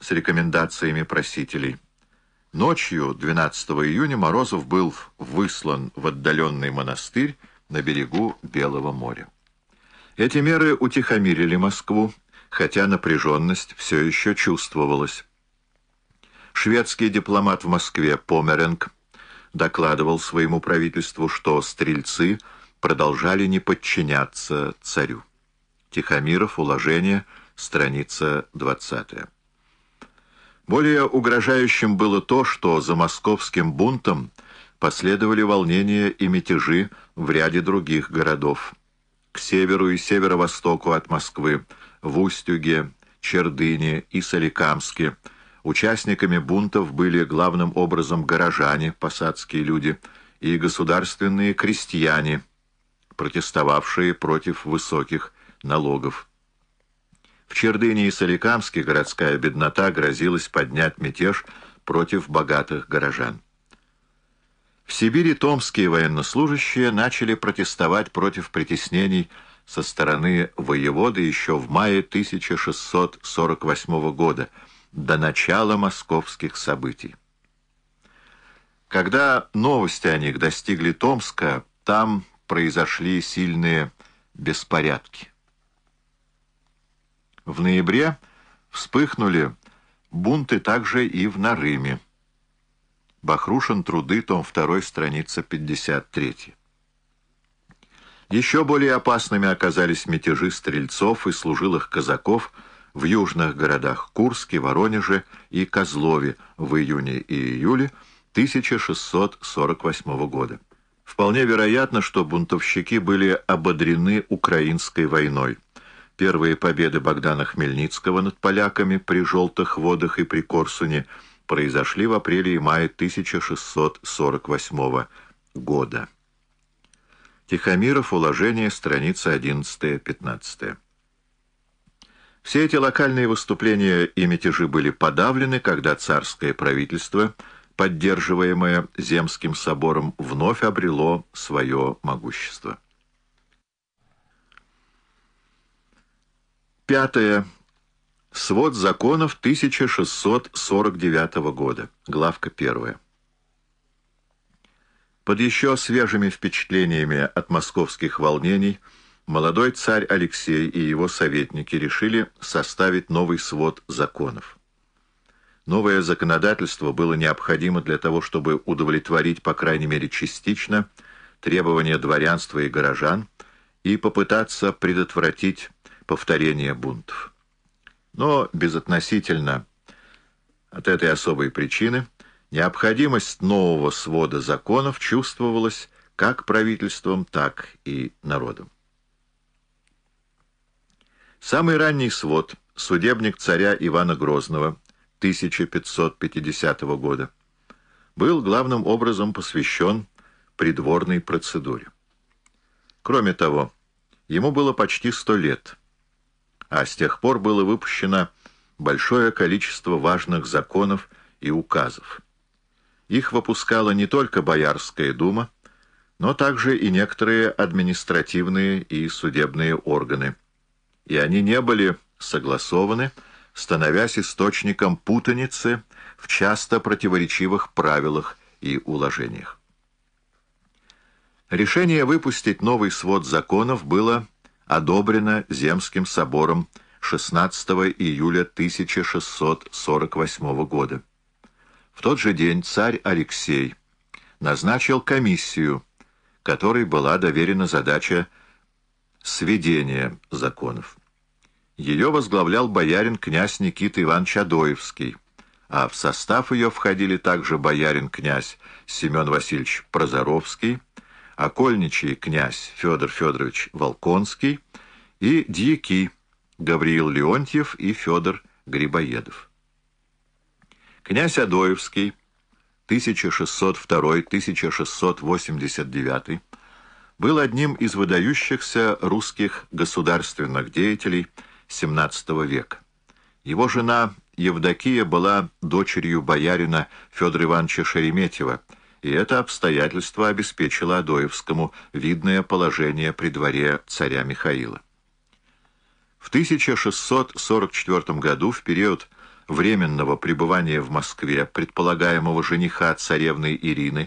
с рекомендациями просителей. Ночью 12 июня Морозов был выслан в отдаленный монастырь на берегу Белого моря. Эти меры утихомирили Москву, хотя напряженность все еще чувствовалась. Шведский дипломат в Москве Померенг докладывал своему правительству, что стрельцы продолжали не подчиняться царю. Тихомиров, уложение, страница 20. Более угрожающим было то, что за московским бунтом последовали волнения и мятежи в ряде других городов. К северу и северо-востоку от Москвы, в Устюге, Чердыне и Соликамске – Участниками бунтов были главным образом горожане, посадские люди, и государственные крестьяне, протестовавшие против высоких налогов. Чердыне и Соликамске городская беднота грозилась поднять мятеж против богатых горожан. В Сибири томские военнослужащие начали протестовать против притеснений со стороны воеводы еще в мае 1648 года – до начала московских событий. Когда новости о них достигли Томска, там произошли сильные беспорядки. В ноябре вспыхнули бунты также и в Нарыме. Бахрушин труды, том 2, страница 53. Еще более опасными оказались мятежи стрельцов и служилых казаков – в южных городах Курске, Воронеже и Козлове в июне и июле 1648 года. Вполне вероятно, что бунтовщики были ободрены украинской войной. Первые победы Богдана Хмельницкого над поляками при Желтых водах и при Корсуне произошли в апреле и мае 1648 года. Тихомиров, уложение, страница 11-15. Все эти локальные выступления и мятежи были подавлены, когда царское правительство, поддерживаемое Земским собором, вновь обрело свое могущество. Пятое. Свод законов 1649 года. Главка первая. Под еще свежими впечатлениями от московских волнений – молодой царь Алексей и его советники решили составить новый свод законов. Новое законодательство было необходимо для того, чтобы удовлетворить, по крайней мере частично, требования дворянства и горожан и попытаться предотвратить повторение бунтов. Но безотносительно от этой особой причины необходимость нового свода законов чувствовалась как правительством, так и народом. Самый ранний свод, судебник царя Ивана Грозного, 1550 года, был главным образом посвящен придворной процедуре. Кроме того, ему было почти сто лет, а с тех пор было выпущено большое количество важных законов и указов. Их выпускала не только Боярская дума, но также и некоторые административные и судебные органы – и они не были согласованы, становясь источником путаницы в часто противоречивых правилах и уложениях. Решение выпустить новый свод законов было одобрено Земским собором 16 июля 1648 года. В тот же день царь Алексей назначил комиссию, которой была доверена задача сведения законов. Ее возглавлял боярин князь Никита Иванович Адоевский, а в состав ее входили также боярин-князь Семен Васильевич Прозоровский, окольничий князь Федор Федорович Волконский и дьяки Гавриил Леонтьев и Федор Грибоедов. Князь Адоевский, 1602-1689, был одним из выдающихся русских государственных деятелей XVII века. Его жена Евдокия была дочерью боярина Федора Ивановича Шереметьева, и это обстоятельство обеспечило Адоевскому видное положение при дворе царя Михаила. В 1644 году, в период временного пребывания в Москве предполагаемого жениха царевны Ирины